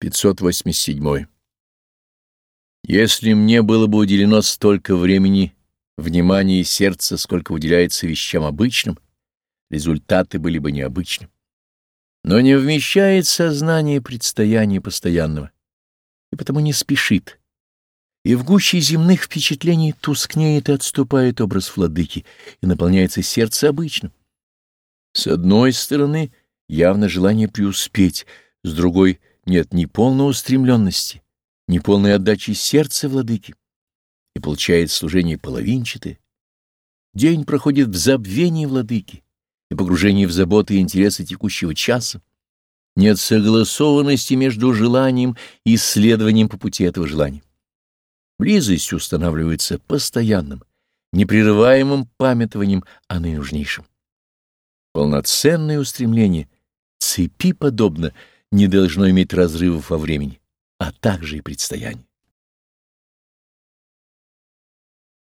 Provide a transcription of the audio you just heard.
587. Если мне было бы уделено столько времени, внимания и сердца, сколько уделяется вещам обычным, результаты были бы необычны. Но не вмещает сознание предстояния постоянного, и потому не спешит. И в гуще земных впечатлений тускнеет и отступает образ владыки, и наполняется сердце обычным. С одной стороны, явно желание преуспеть, с другой — нет ни полной устремленности, ни полной отдачи сердца владыки, и получает служение половинчатое. День проходит в забвении владыки и погружении в заботы и интересы текущего часа. Нет согласованности между желанием и исследованием по пути этого желания. Близость устанавливается постоянным, непрерываемым памятованием о наинужнейшем. Полноценное устремление цепи подобно — не должно иметь разрывов во времени, а также и предстояние.